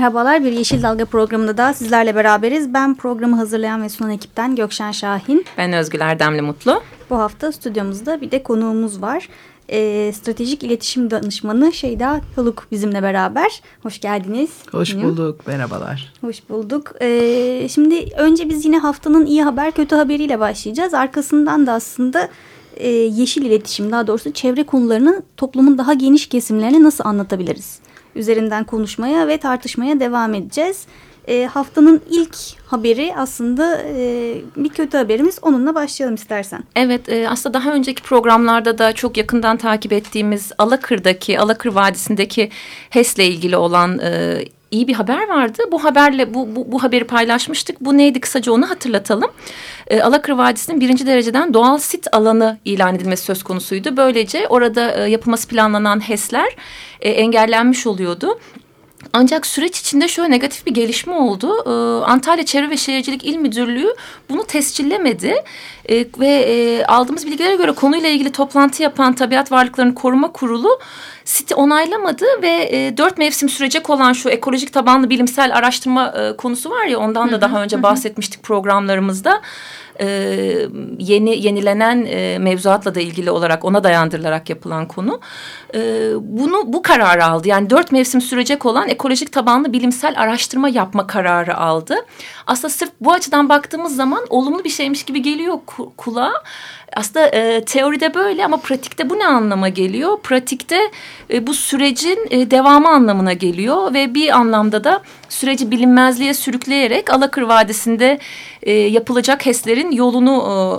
Merhabalar bir Yeşil Dalga programında da sizlerle beraberiz. Ben programı hazırlayan ve sunan ekipten Gökşen Şahin. Ben Özgül Erdemli Mutlu. Bu hafta stüdyomuzda bir de konuğumuz var. E, stratejik iletişim danışmanı Şeyda Haluk bizimle beraber. Hoş geldiniz. Hoş bulduk. Merhabalar. Hoş bulduk. E, şimdi önce biz yine haftanın iyi haber kötü haberiyle başlayacağız. Arkasından da aslında e, yeşil iletişim daha doğrusu çevre konularını toplumun daha geniş kesimlerine nasıl anlatabiliriz? Üzerinden konuşmaya ve tartışmaya devam edeceğiz. E, haftanın ilk haberi aslında e, bir kötü haberimiz. Onunla başlayalım istersen. Evet e, aslında daha önceki programlarda da çok yakından takip ettiğimiz Alakır'daki, Alakır Vadisi'ndeki HES'le ilgili olan e, iyi bir haber vardı. Bu haberle bu, bu, bu haberi paylaşmıştık. Bu neydi kısaca onu hatırlatalım. E, Alakır Vadisi'nin birinci dereceden doğal sit alanı ilan edilmesi söz konusuydu. Böylece orada e, yapılması planlanan HES'ler e, engellenmiş oluyordu. Ancak süreç içinde şöyle negatif bir gelişme oldu. Ee, Antalya Çevre ve Şehircilik İl Müdürlüğü bunu tescillemedi. Ee, ve e, aldığımız bilgilere göre konuyla ilgili toplantı yapan Tabiat Varlıklarını Koruma Kurulu siti onaylamadı ve e, dört mevsim sürecek olan şu ekolojik tabanlı bilimsel araştırma e, konusu var ya ondan da daha önce bahsetmiştik programlarımızda e, yeni yenilenen e, mevzuatla da ilgili olarak ona dayandırılarak yapılan konu. E, bunu bu kararı aldı. Yani dört mevsim sürecek olan ekolojik tabanlı bilimsel araştırma yapma kararı aldı. Aslında sırf bu açıdan baktığımız zaman olumlu bir şeymiş gibi geliyor kulağa. Aslında e, teoride böyle ama pratikte bu ne anlama geliyor? Pratikte e, bu sürecin e, devamı anlamına geliyor ve bir anlamda da süreci bilinmezliğe sürükleyerek Alakır Vadisi'nde e, yapılacak HES'lerin yolunu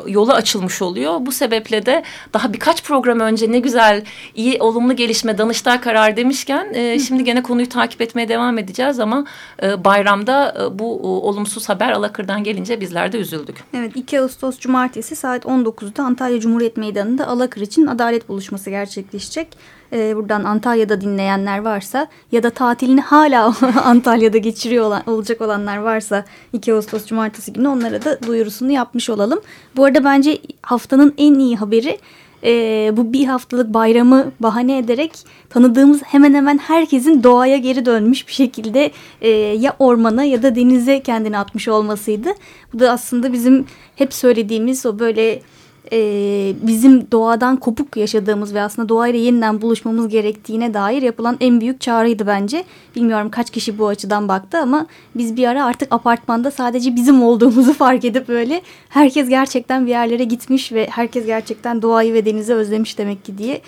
e, yolu açılmış oluyor. Bu sebeple de daha birkaç program önce ne güzel iyi olumlu gelişme Danıştay karar demişken e, şimdi gene konuyu takip etmeye devam edeceğiz ama e, bayramda e, bu e, olumsuz haber Alakır'dan gelince bizler de üzüldük. Evet 2 Ağustos Cumartesi saat 19'da Antalya Cumhuriyet Meydanı'nda Alakır için adalet buluşması gerçekleşecek e, buradan Antalya'da dinleyenler varsa ya da tatilini hala Antalya'da geçiriyor olan, olacak olanlar varsa 2 Ağustos Cumartesi günü onlara da duyurusunu yapmış olalım. Bu arada bence haftanın en iyi haberi e, bu bir haftalık bayramı bahane ederek tanıdığımız hemen hemen herkesin doğaya geri dönmüş bir şekilde e, ya ormana ya da denize kendini atmış olmasıydı. Bu da aslında bizim hep söylediğimiz o böyle e, bizim doğadan kopuk yaşadığımız ve aslında doğayla yeniden buluşmamız gerektiğine dair yapılan en büyük çağrıydı bence. Bilmiyorum kaç kişi bu açıdan baktı ama biz bir ara artık apartmanda sadece bizim olduğumuzu fark edip böyle herkes gerçekten bir yerlere gitmiş ve herkes gerçekten doğayı ve denizi özlemiş demek ki diye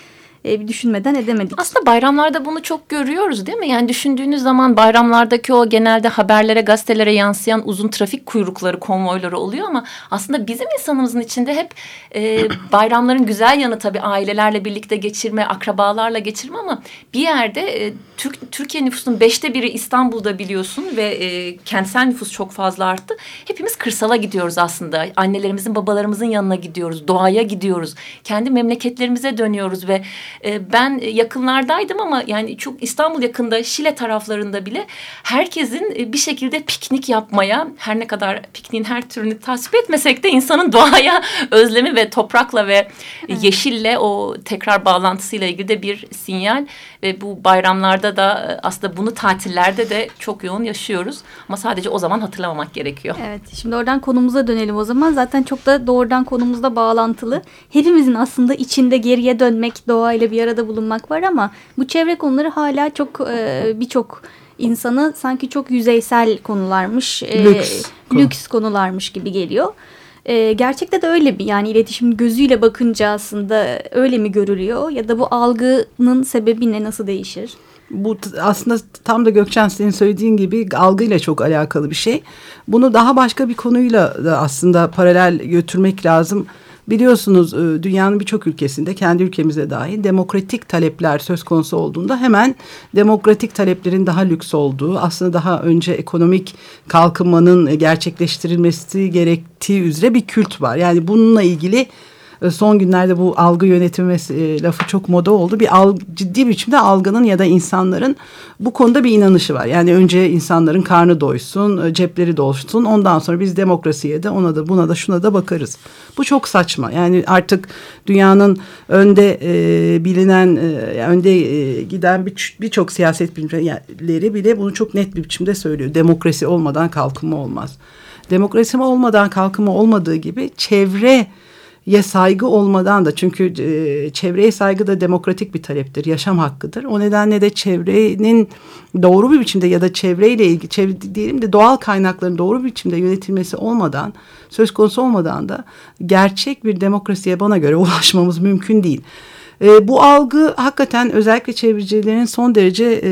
e, bir düşünmeden edemedik. Aslında bayramlarda bunu çok görüyoruz değil mi? Yani düşündüğünüz zaman bayramlardaki o genelde haberlere, gazetelere yansıyan uzun trafik kuyrukları, konvoyları oluyor ama aslında bizim insanımızın içinde hep e, bayramların güzel yanı tabii ailelerle birlikte geçirme, akrabalarla geçirme ama bir yerde e, Türk, Türkiye nüfusunun beşte biri İstanbul'da biliyorsun ve e, kentsel nüfus çok fazla arttı. Hepimiz kırsala gidiyoruz aslında. Annelerimizin, babalarımızın yanına gidiyoruz, doğaya gidiyoruz. Kendi memleketlerimize dönüyoruz ve e, ben yakınlardaydım ama yani çok İstanbul yakında Şile taraflarında bile herkesin e, bir şekilde piknik yapmaya her ne kadar pikniğin her türünü tasvip etmesek de insanın doğaya özlemi ve toprakla ve yeşille o tekrar bağlantısıyla ilgili de bir sinyal ve bu bayramlarda da e, aslında bunu tatillerde de çok yoğun yaşıyoruz ama sadece o zaman hatırlamamak gerekiyor. Evet şimdi oradan konumuza dönelim o zaman zaten çok da doğrudan konumuzda bağlantılı hepimizin aslında içinde geriye dönmek doğayla ile bir arada bulunmak var ama bu çevre konuları hala çok e, birçok insanı sanki çok yüzeysel konularmış, e, lüks, lüks konularmış gibi geliyor. E, gerçekte de öyle bir yani iletişim gözüyle bakınca aslında öyle mi görülüyor ya da bu algının sebebi ne nasıl değişir? bu aslında tam da Gökçen senin söylediğin gibi algıyla çok alakalı bir şey. Bunu daha başka bir konuyla da aslında paralel götürmek lazım. Biliyorsunuz e, dünyanın birçok ülkesinde kendi ülkemize dahil demokratik talepler söz konusu olduğunda hemen demokratik taleplerin daha lüks olduğu aslında daha önce ekonomik kalkınmanın gerçekleştirilmesi gerektiği üzere bir kült var. Yani bununla ilgili son günlerde bu algı yönetimi e, lafı çok moda oldu. Bir alg, ciddi biçimde algının ya da insanların bu konuda bir inanışı var. Yani önce insanların karnı doysun, e, cepleri dolsun. Ondan sonra biz demokrasiye de ona da buna da şuna da bakarız. Bu çok saçma. Yani artık dünyanın önde e, bilinen, e, önde e, giden birçok bir siyaset bilimcileri bile bunu çok net bir biçimde söylüyor. Demokrasi olmadan kalkınma olmaz. Demokrasi olmadan kalkınma olmadığı gibi çevre ya saygı olmadan da çünkü e, çevreye saygı da demokratik bir taleptir, yaşam hakkıdır. O nedenle de çevrenin doğru bir biçimde ya da çevreyle ilgili çevre diyelim de doğal kaynakların doğru bir biçimde yönetilmesi olmadan, söz konusu olmadan da gerçek bir demokrasiye bana göre ulaşmamız mümkün değil. E, bu algı hakikaten özellikle çevrecilerin son derece e,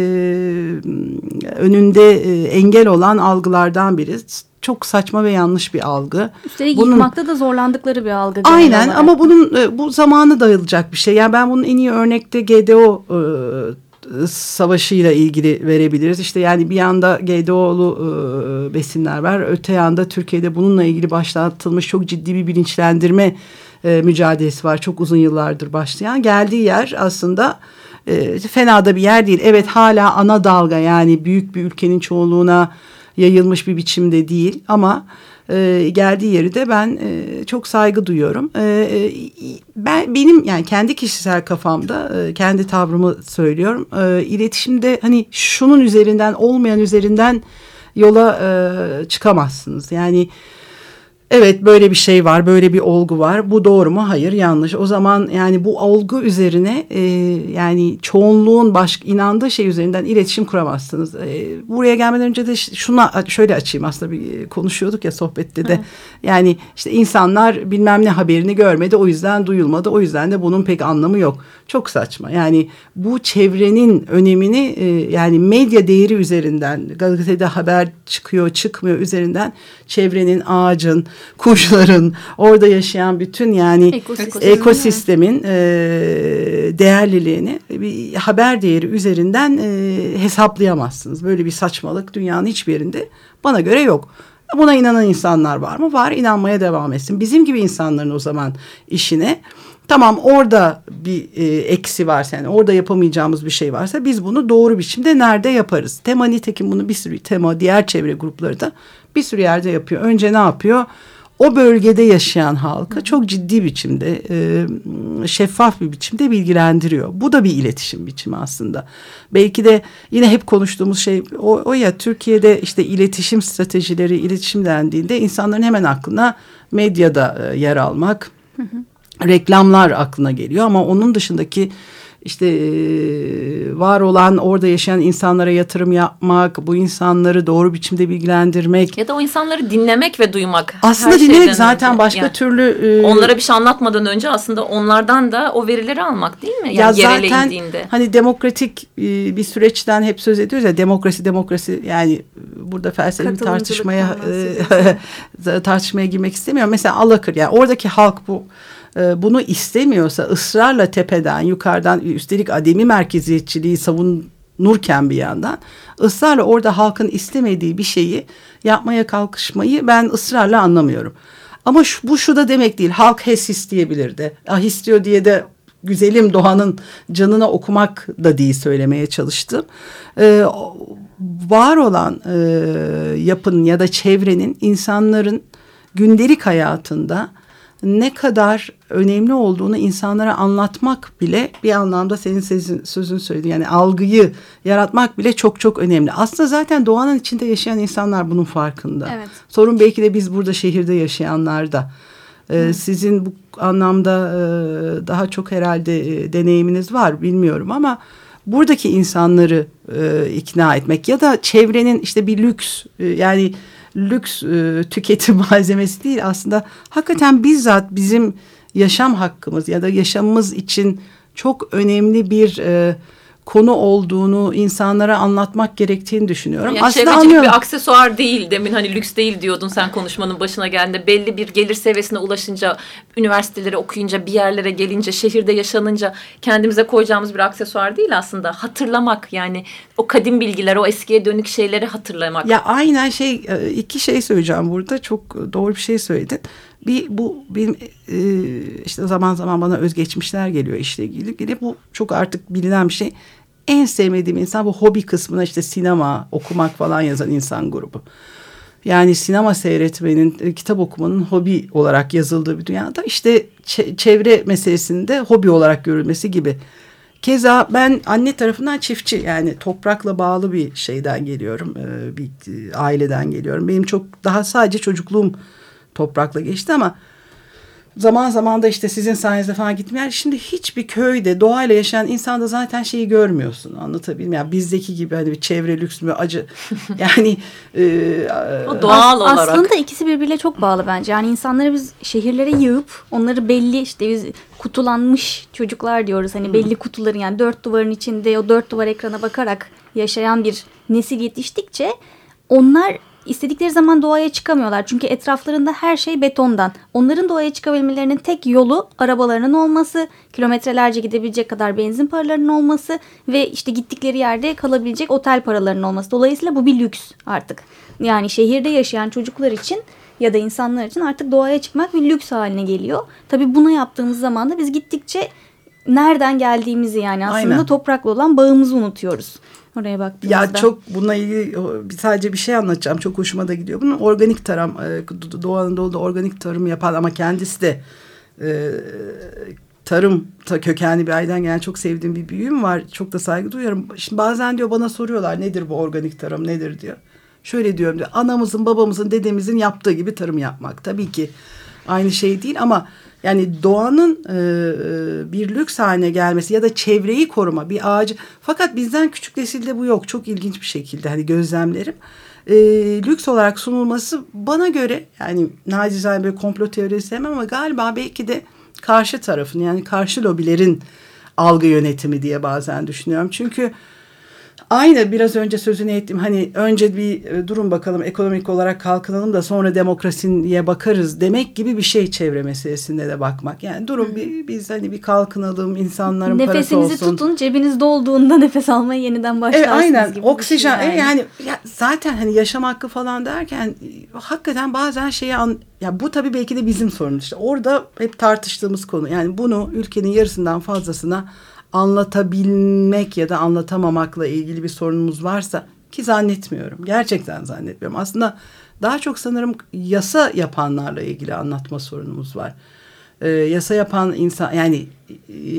önünde e, engel olan algılardan biri çok saçma ve yanlış bir algı. Üstelik bunun, yıkmakta da zorlandıkları bir algı. Aynen ama bunun e, bu zamanı dayılacak bir şey. Yani ben bunun en iyi örnekte GDO e, savaşıyla ilgili verebiliriz. İşte yani bir yanda GDO'lu e, besinler var. Öte yanda Türkiye'de bununla ilgili başlatılmış çok ciddi bir bilinçlendirme e, mücadelesi var. Çok uzun yıllardır başlayan. Geldiği yer aslında e, fena da bir yer değil. Evet hala ana dalga yani büyük bir ülkenin çoğunluğuna yayılmış bir biçimde değil ama e, geldiği yeri de ben e, çok saygı duyuyorum. E, e, ben benim yani kendi kişisel kafamda e, kendi tavrımı söylüyorum. E, iletişimde hani şunun üzerinden olmayan üzerinden yola e, çıkamazsınız. Yani evet böyle bir şey var, böyle bir olgu var. Bu doğru mu? Hayır, yanlış. O zaman yani bu olgu üzerine e, yani çoğunluğun baş, inandığı şey üzerinden iletişim kuramazsınız. E, buraya gelmeden önce de şuna şöyle açayım aslında bir konuşuyorduk ya sohbette de. Hı. Yani işte insanlar bilmem ne haberini görmedi, o yüzden duyulmadı. O yüzden de bunun pek anlamı yok. Çok saçma. Yani bu çevrenin önemini e, yani medya değeri üzerinden gazetede haber çıkıyor, çıkmıyor üzerinden çevrenin, ağacın, kuşların, orada yaşayan bütün yani Ekosistem, ekosistemin e, değerliliğini bir haber değeri üzerinden e, hesaplayamazsınız. Böyle bir saçmalık dünyanın hiçbir yerinde bana göre yok. Buna inanan insanlar var mı? Var. inanmaya devam etsin. Bizim gibi insanların o zaman işine tamam orada bir e, eksi varsa yani orada yapamayacağımız bir şey varsa biz bunu doğru biçimde nerede yaparız? Tema nitekim bunu bir sürü tema diğer çevre grupları da bir sürü yerde yapıyor. Önce ne yapıyor? o bölgede yaşayan halkı çok ciddi biçimde e, şeffaf bir biçimde bilgilendiriyor. Bu da bir iletişim biçimi aslında. Belki de yine hep konuştuğumuz şey o, o ya Türkiye'de işte iletişim stratejileri iletişim dendiğinde insanların hemen aklına medyada e, yer almak, hı hı. reklamlar aklına geliyor ama onun dışındaki işte var olan orada yaşayan insanlara yatırım yapmak, bu insanları doğru biçimde bilgilendirmek. Ya da o insanları dinlemek ve duymak. Aslında dinlemek zaten önce. başka yani, türlü. E, onlara bir şey anlatmadan önce aslında onlardan da o verileri almak değil mi? Yani ya zaten indiğinde. hani demokratik e, bir süreçten hep söz ediyoruz ya demokrasi demokrasi yani burada felsefi tartışmaya e, tartışmaya girmek istemiyorum. Mesela Alakır yani oradaki halk bu e, bunu istemiyorsa ısrarla tepeden yukarıdan üstelik ademi merkeziyetçiliği savunurken bir yandan ısrarla orada halkın istemediği bir şeyi yapmaya kalkışmayı ben ısrarla anlamıyorum. Ama şu, bu şu da demek değil halk HES isteyebilirdi. Ah istiyor diye de güzelim Doğan'ın canına okumak da değil söylemeye çalıştım. Ee, var olan e, yapının ya da çevrenin insanların gündelik hayatında ne kadar önemli olduğunu insanlara anlatmak bile bir anlamda senin sözün, sözün söyledi. Yani algıyı yaratmak bile çok çok önemli. Aslında zaten doğanın içinde yaşayan insanlar bunun farkında. Evet. Sorun belki de biz burada şehirde yaşayanlar da. Ee, sizin bu anlamda e, daha çok herhalde e, deneyiminiz var bilmiyorum ama buradaki insanları e, ikna etmek ya da çevrenin işte bir lüks e, yani lüks e, tüketim malzemesi değil. Aslında hakikaten bizzat bizim yaşam hakkımız ya da yaşamımız için çok önemli bir e, konu olduğunu insanlara anlatmak gerektiğini düşünüyorum. Yani Aslında anlıyorum. bir aksesuar değil. Demin hani lüks değil diyordun sen konuşmanın başına geldiğinde. Belli bir gelir seviyesine ulaşınca, üniversiteleri okuyunca, bir yerlere gelince, şehirde yaşanınca kendimize koyacağımız bir aksesuar değil aslında. Hatırlamak yani o kadim bilgiler, o eskiye dönük şeyleri hatırlamak. Ya aynen şey e, iki şey söyleyeceğim burada çok doğru bir şey söyledin. Bir bu benim e, işte zaman zaman bana özgeçmişler geliyor işle ilgili. Bir de bu çok artık bilinen bir şey. En sevmediğim insan bu hobi kısmına işte sinema, okumak falan yazan insan grubu. Yani sinema seyretmenin, e, kitap okumanın hobi olarak yazıldığı bir dünyada işte çe- çevre meselesinde hobi olarak görülmesi gibi. Keza ben anne tarafından çiftçi yani toprakla bağlı bir şeyden geliyorum. e, Bir e, aileden geliyorum. Benim çok daha sadece çocukluğum toprakla geçti ama zaman zaman da işte sizin sayenizde falan gittim. Yani şimdi hiçbir köyde doğayla yaşayan insanda zaten şeyi görmüyorsun. Anlatabildim yani bizdeki gibi hani bir çevre lüks mü acı. Yani e, O doğal As- olarak. Aslında ikisi birbiriyle çok bağlı bence. Yani insanları biz şehirlere yığıp onları belli işte biz kutulanmış çocuklar diyoruz. Hani belli kutuların yani dört duvarın içinde o dört duvar ekrana bakarak yaşayan bir nesil yetiştikçe onlar istedikleri zaman doğaya çıkamıyorlar. Çünkü etraflarında her şey betondan. Onların doğaya çıkabilmelerinin tek yolu arabalarının olması, kilometrelerce gidebilecek kadar benzin paralarının olması ve işte gittikleri yerde kalabilecek otel paralarının olması. Dolayısıyla bu bir lüks artık. Yani şehirde yaşayan çocuklar için ya da insanlar için artık doğaya çıkmak bir lüks haline geliyor. Tabii bunu yaptığımız zaman da biz gittikçe nereden geldiğimizi yani aslında Aynen. toprakla olan bağımızı unutuyoruz. Oraya baktığımızda. Ya çok bununla ilgili sadece bir şey anlatacağım. Çok hoşuma da gidiyor. Bunun organik tarım, e, Do- Doğu Anadolu'da organik tarım yapan ama kendisi de e, tarım ta, kökenli bir aileden gelen çok sevdiğim bir büyüğüm var. Çok da saygı duyuyorum. Şimdi bazen diyor bana soruyorlar nedir bu organik tarım nedir diyor. Şöyle diyorum diyor anamızın babamızın dedemizin yaptığı gibi tarım yapmak. Tabii ki aynı şey değil ama yani doğanın e, e, bir lüks haline gelmesi ya da çevreyi koruma bir ağacı. Fakat bizden küçük nesilde bu yok. Çok ilginç bir şekilde hani gözlemlerim. E, lüks olarak sunulması bana göre yani nacizane böyle komplo teorisi sevmem ama galiba belki de karşı tarafın yani karşı lobilerin algı yönetimi diye bazen düşünüyorum. Çünkü Aynı biraz önce sözünü ettim hani önce bir e, durun bakalım ekonomik olarak kalkınalım da sonra demokrasiye bakarız demek gibi bir şey çevre meselesinde de bakmak. Yani durun bir, biz hani bir kalkınalım insanların parası Nefesinizi olsun. tutun cebiniz dolduğunda nefes almaya yeniden başlarsınız Evet, aynen gibi bir şey oksijen yani. yani. yani ya zaten hani yaşam hakkı falan derken e, hakikaten bazen şeyi an ya bu tabii belki de bizim sorunumuz işte orada hep tartıştığımız konu yani bunu ülkenin yarısından fazlasına anlatabilmek ya da anlatamamakla ilgili bir sorunumuz varsa ki zannetmiyorum gerçekten zannetmiyorum aslında daha çok sanırım yasa yapanlarla ilgili anlatma sorunumuz var. Ee, yasa yapan insan yani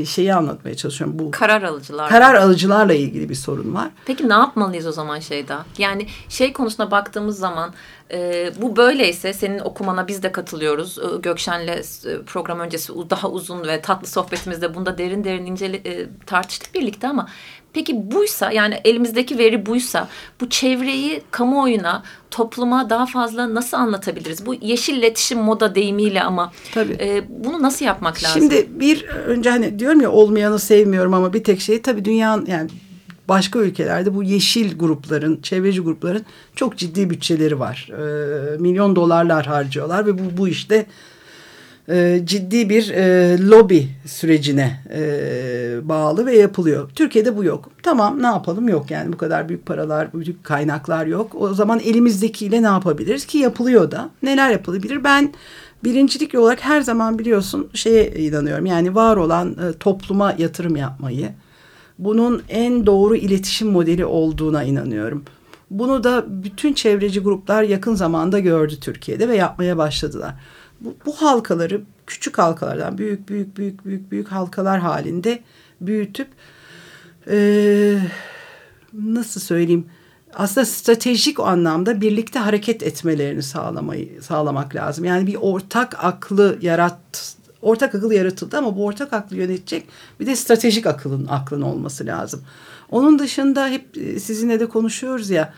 şeyi anlatmaya çalışıyorum bu Karar alıcılar. karar alıcılarla ilgili bir sorun var. Peki ne yapmalıyız o zaman Şeyda? Yani şey konusuna baktığımız zaman e, bu böyleyse senin okumana biz de katılıyoruz. E, Gökşen'le e, program öncesi daha uzun ve tatlı sohbetimizde bunda derin derin incele, e, tartıştık birlikte ama peki buysa yani elimizdeki veri buysa bu çevreyi kamuoyuna topluma daha fazla nasıl anlatabiliriz? Bu yeşil iletişim moda deyimiyle ama Tabii. e, bunu nasıl yapmak lazım? Şimdi bir önce hani diyorum ya olmayanı sevmiyorum ama bir tek şey tabii dünyanın yani başka ülkelerde bu yeşil grupların, çevreci grupların çok ciddi bütçeleri var. Ee, milyon dolarlar harcıyorlar ve bu, bu işte e, ciddi bir e, lobi sürecine e, bağlı ve yapılıyor. Türkiye'de bu yok. Tamam ne yapalım yok yani bu kadar büyük paralar, büyük kaynaklar yok. O zaman elimizdekiyle ne yapabiliriz ki yapılıyor da. Neler yapılabilir? Ben birincilik olarak her zaman biliyorsun şeye inanıyorum. Yani var olan e, topluma yatırım yapmayı. Bunun en doğru iletişim modeli olduğuna inanıyorum. Bunu da bütün çevreci gruplar yakın zamanda gördü Türkiye'de ve yapmaya başladılar. Bu, bu halkaları küçük halkalardan büyük büyük büyük büyük büyük halkalar halinde büyütüp eee, nasıl söyleyeyim aslında stratejik anlamda birlikte hareket etmelerini sağlamayı sağlamak lazım. Yani bir ortak aklı yarat ortak akıl yaratıldı ama bu ortak aklı yönetecek bir de stratejik akılın aklın olması lazım. Onun dışında hep e, sizinle de konuşuyoruz ya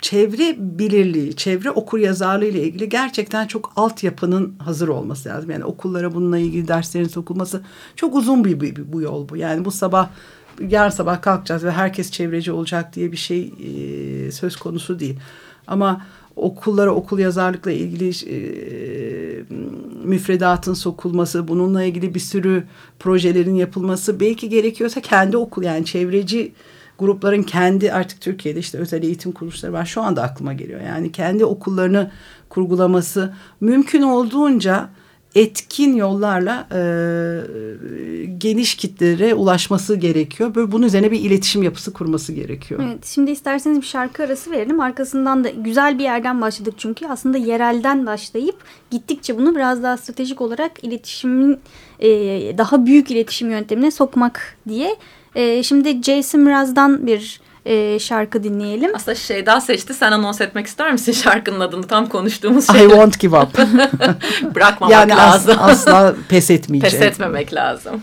çevre bilirliği, çevre okur yazarlığı ile ilgili gerçekten çok altyapının hazır olması lazım. Yani okullara bununla ilgili derslerin sokulması çok uzun bir, bir, bir bu yol bu. Yani bu sabah yarın sabah kalkacağız ve herkes çevreci olacak diye bir şey e, söz konusu değil. Ama okullara okul yazarlıkla ilgili e, müfredatın sokulması, bununla ilgili bir sürü projelerin yapılması belki gerekiyorsa kendi okul yani çevreci grupların kendi artık Türkiye'de işte özel eğitim kuruluşları var. Şu anda aklıma geliyor. Yani kendi okullarını kurgulaması mümkün olduğunca etkin yollarla e, geniş kitlere ulaşması gerekiyor. Böyle bunun üzerine bir iletişim yapısı kurması gerekiyor. Evet, şimdi isterseniz bir şarkı arası verelim. Arkasından da güzel bir yerden başladık çünkü. Aslında yerelden başlayıp gittikçe bunu biraz daha stratejik olarak iletişimin e, daha büyük iletişim yöntemine sokmak diye. E, şimdi Jason Mraz'dan bir e, şarkı dinleyelim. Aslında şey daha seçti. Sen anons etmek ister misin şarkının adını? Tam konuştuğumuz şey. I won't give up. Bırakmamak yani lazım. As, asla pes etmeyeceğim. Pes etmemek lazım.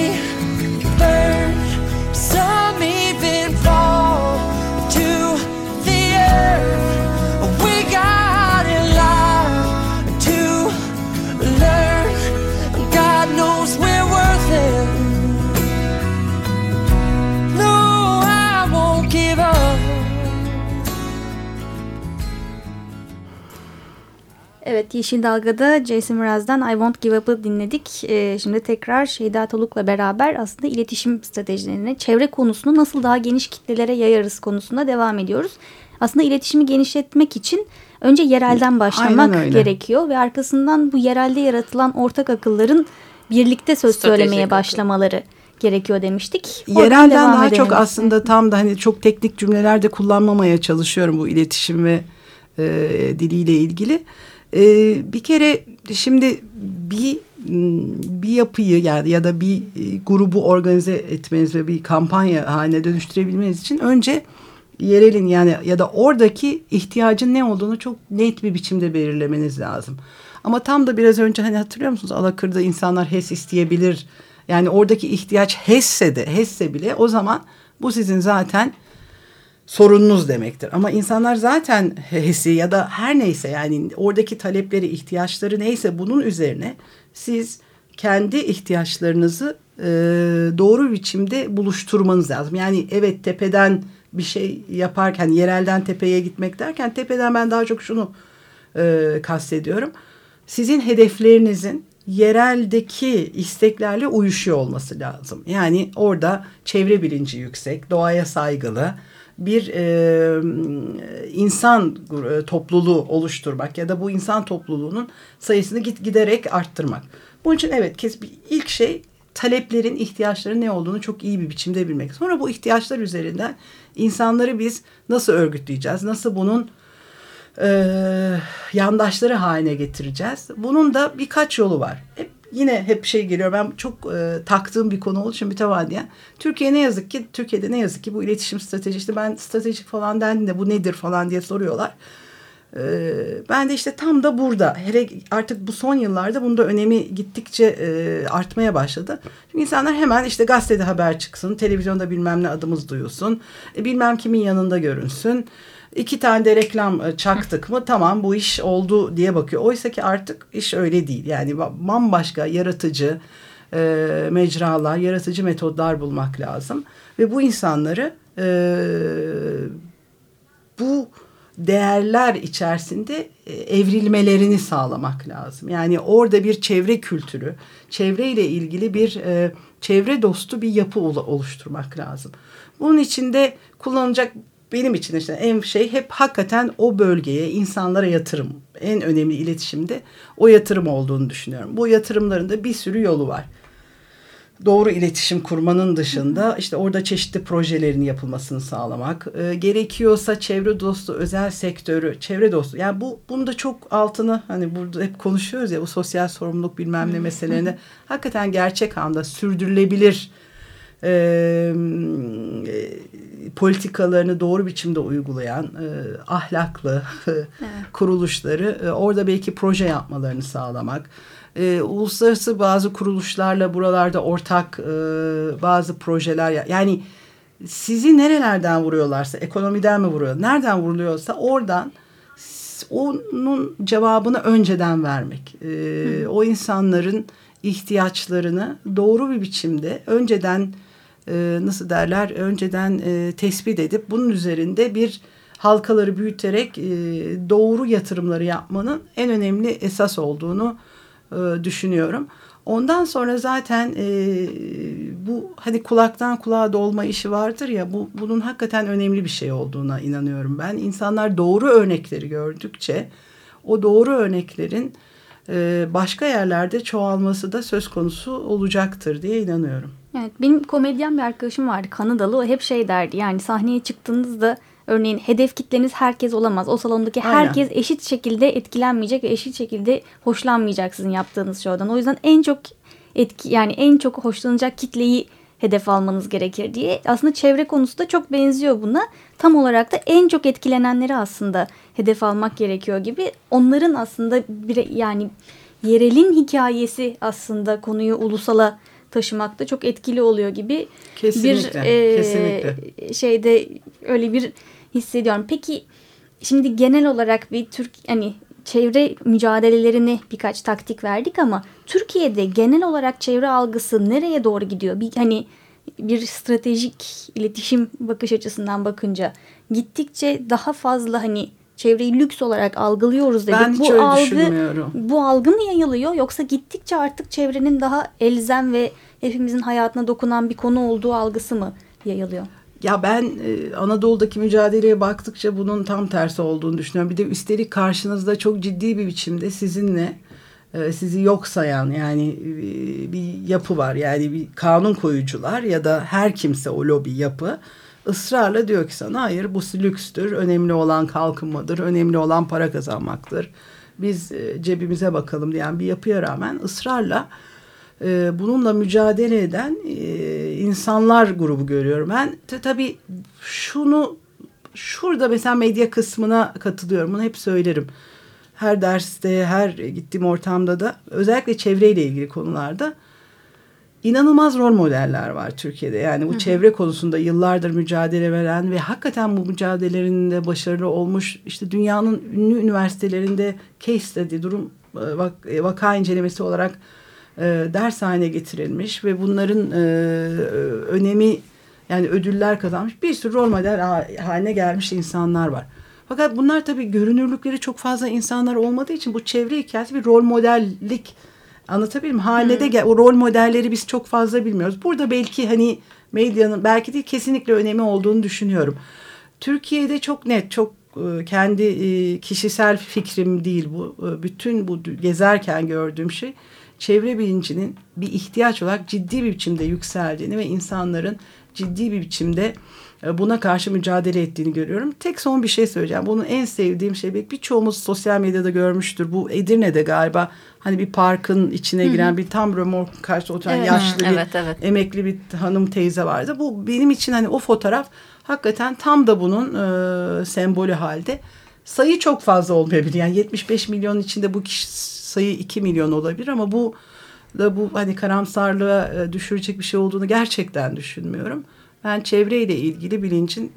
Evet Yeşil Dalga'da Jason Mraz'dan I Won't Give Up'ı dinledik. Ee, şimdi tekrar Şeyda Toluk'la beraber aslında iletişim stratejilerine, çevre konusunu nasıl daha geniş kitlelere yayarız konusunda devam ediyoruz. Aslında iletişimi genişletmek için önce yerelden başlamak gerekiyor ve arkasından bu yerelde yaratılan ortak akılların birlikte söz Stratejik söylemeye akıl. başlamaları gerekiyor demiştik. Oradan Yerelden daha edelim. çok aslında tam da hani çok teknik cümlelerde kullanmamaya çalışıyorum bu iletişim ve e, diliyle ilgili. E, bir kere şimdi bir bir yapıyı yani ya da bir e, grubu organize etmeniz ve bir kampanya haline dönüştürebilmeniz için önce yerelin yani ya da oradaki ihtiyacın ne olduğunu çok net bir biçimde belirlemeniz lazım. Ama tam da biraz önce hani hatırlıyor musunuz Alakır'da insanlar HES isteyebilir. Yani oradaki ihtiyaç HES'se de HES'se bile o zaman bu sizin zaten sorununuz demektir. Ama insanlar zaten HES'i ya da her neyse yani oradaki talepleri, ihtiyaçları neyse bunun üzerine siz kendi ihtiyaçlarınızı e, doğru biçimde buluşturmanız lazım. Yani evet tepeden bir şey yaparken yerelden tepeye gitmek derken tepeden ben daha çok şunu e, kastediyorum. Sizin hedeflerinizin yereldeki isteklerle uyuşuyor olması lazım. Yani orada çevre bilinci yüksek, doğaya saygılı bir e, insan e, topluluğu oluşturmak ya da bu insan topluluğunun sayısını git giderek arttırmak. Bunun için evet kes ilk şey taleplerin, ihtiyaçların ne olduğunu çok iyi bir biçimde bilmek. Sonra bu ihtiyaçlar üzerinden insanları biz nasıl örgütleyeceğiz? Nasıl bunun e, yandaşları haline getireceğiz? Bunun da birkaç yolu var. Hep yine hep şey geliyor. Ben çok e, taktığım bir konu olduğu için mütevadiyen. Türkiye ne yazık ki Türkiye'de ne yazık ki bu iletişim stratejisi ben stratejik falan dendiğinde bu nedir falan diye soruyorlar. E, ben de işte tam da burada. Hele artık bu son yıllarda bunda önemi gittikçe e, artmaya başladı. Çünkü insanlar hemen işte gazetede haber çıksın, televizyonda bilmem ne adımız duyulsun, e, bilmem kimin yanında görünsün iki tane de reklam e, çaktık mı tamam bu iş oldu diye bakıyor. Oysa ki artık iş öyle değil. Yani bambaşka yaratıcı e, mecralar, yaratıcı metodlar bulmak lazım. Ve bu insanları e, bu değerler içerisinde e, evrilmelerini sağlamak lazım. Yani orada bir çevre kültürü, çevreyle ilgili bir e, çevre dostu bir yapı oluşturmak lazım. Bunun içinde kullanılacak benim için işte en şey hep hakikaten o bölgeye insanlara yatırım. En önemli iletişimde o yatırım olduğunu düşünüyorum. Bu yatırımların da bir sürü yolu var. Doğru iletişim kurmanın dışında işte orada çeşitli projelerin yapılmasını sağlamak. E, gerekiyorsa çevre dostu özel sektörü, çevre dostu. Yani bu bunu da çok altını hani burada hep konuşuyoruz ya bu sosyal sorumluluk bilmem ne meselelerinde hakikaten gerçek anda sürdürülebilir e, politikalarını doğru biçimde uygulayan e, ahlaklı evet. kuruluşları e, orada belki proje yapmalarını sağlamak. E, uluslararası bazı kuruluşlarla buralarda ortak e, bazı projeler yani sizi nerelerden vuruyorlarsa ekonomiden mi vuruyor nereden vuruluyorsa oradan onun cevabını önceden vermek. E, o insanların ihtiyaçlarını doğru bir biçimde önceden e, nasıl derler önceden e, tespit edip bunun üzerinde bir halkaları büyüterek e, doğru yatırımları yapmanın en önemli esas olduğunu e, düşünüyorum. Ondan sonra zaten e, bu hani kulaktan kulağa dolma işi vardır ya bu bunun hakikaten önemli bir şey olduğuna inanıyorum ben. İnsanlar doğru örnekleri gördükçe o doğru örneklerin e, başka yerlerde çoğalması da söz konusu olacaktır diye inanıyorum. Evet benim komedyen bir arkadaşım vardı Kanadalı o hep şey derdi yani sahneye çıktığınızda örneğin hedef kitleniz herkes olamaz. O salondaki Aynen. herkes eşit şekilde etkilenmeyecek ve eşit şekilde hoşlanmayacak sizin yaptığınız şovdan. O yüzden en çok etki yani en çok hoşlanacak kitleyi hedef almanız gerekir diye. Aslında çevre konusu da çok benziyor buna. Tam olarak da en çok etkilenenleri aslında hedef almak gerekiyor gibi. Onların aslında bir yani yerelin hikayesi aslında konuyu ulusala taşımakta çok etkili oluyor gibi kesinlikle, bir e, kesinlikle. şeyde öyle bir hissediyorum. Peki şimdi genel olarak bir Türk hani çevre mücadelelerini birkaç taktik verdik ama Türkiye'de genel olarak çevre algısı nereye doğru gidiyor? Bir hani bir stratejik iletişim bakış açısından bakınca gittikçe daha fazla hani çevreyi lüks olarak algılıyoruz dedik. Ben bu algı bu algı mı yayılıyor yoksa gittikçe artık çevrenin daha elzem ve hepimizin hayatına dokunan bir konu olduğu algısı mı yayılıyor? Ya ben e, Anadolu'daki mücadeleye baktıkça bunun tam tersi olduğunu düşünüyorum. Bir de üstelik karşınızda çok ciddi bir biçimde sizinle e, sizi yok sayan yani e, bir yapı var. Yani bir kanun koyucular ya da her kimse o lobi yapı ısrarla diyor ki sana hayır bu lükstür. Önemli olan kalkınmadır. Önemli olan para kazanmaktır. Biz e, cebimize bakalım diyen bir yapıya rağmen ısrarla e, bununla mücadele eden e, insanlar grubu görüyorum. Ben de, tabii şunu şurada mesela medya kısmına katılıyorum. Bunu hep söylerim. Her derste, her gittiğim ortamda da özellikle çevreyle ilgili konularda inanılmaz rol modeller var Türkiye'de. Yani bu Hı -hı. çevre konusunda yıllardır mücadele veren ve hakikaten bu mücadelelerinde başarılı olmuş işte dünyanın ünlü üniversitelerinde case study durum e, vak, e, vaka incelemesi olarak e, ders haline getirilmiş ve bunların e, önemi yani ödüller kazanmış bir sürü rol model haline gelmiş insanlar var. Fakat bunlar tabii görünürlükleri çok fazla insanlar olmadığı için bu çevre hikayesi bir rol modellik anlatabilir miyim? Haline de gel, o rol modelleri biz çok fazla bilmiyoruz. Burada belki hani medyanın belki de kesinlikle önemi olduğunu düşünüyorum. Türkiye'de çok net, çok e, kendi kişisel fikrim değil bu. Bütün bu gezerken gördüğüm şey çevre bilincinin bir ihtiyaç olarak ciddi bir biçimde yükseldiğini ve insanların ciddi bir biçimde e, buna karşı mücadele ettiğini görüyorum. Tek son bir şey söyleyeceğim. Bunun en sevdiğim şey birçoğumuz sosyal medyada görmüştür. Bu Edirne'de galiba hani bir parkın içine giren bir tam römork karşı oturan Evet. yaşlı bir Evet, evet. emekli bir hanım teyze vardı. Bu benim için hani o fotoğraf hakikaten tam da bunun e, sembolü halde. Sayı çok fazla olmayabilir. Yani 75 milyon içinde bu kişi sayı 2 milyon olabilir ama bu da bu hani karamsarlığa e, düşürecek bir şey olduğunu gerçekten düşünmüyorum. Ben çevreyle ilgili bilincin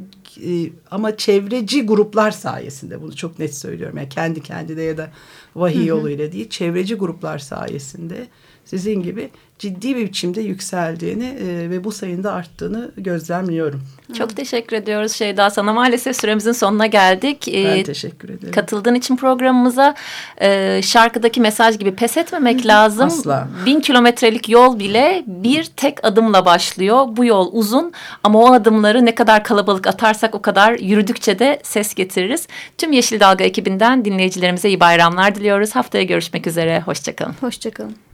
e, ama çevreci gruplar sayesinde bunu çok net söylüyorum. Yani kendi kendine ya da vahiy yoluyla değil çevreci gruplar sayesinde sizin gibi ciddi bir biçimde yükseldiğini e, ve bu sayının da arttığını gözlemliyorum. Çok teşekkür ediyoruz Şeyda sana. Maalesef süremizin sonuna geldik. Ben Ee, teşekkür ederim. Katıldığın için programımıza e, şarkıdaki mesaj gibi pes etmemek lazım. Asla. Bin kilometrelik yol bile bir tek adımla başlıyor. Bu yol uzun ama o adımları ne kadar kalabalık atarsak o kadar yürüdükçe de ses getiririz. Tüm Yeşil Dalga ekibinden dinleyicilerimize iyi bayramlar diliyoruz. Haftaya görüşmek üzere. Hoşçakalın. Hoşçakalın.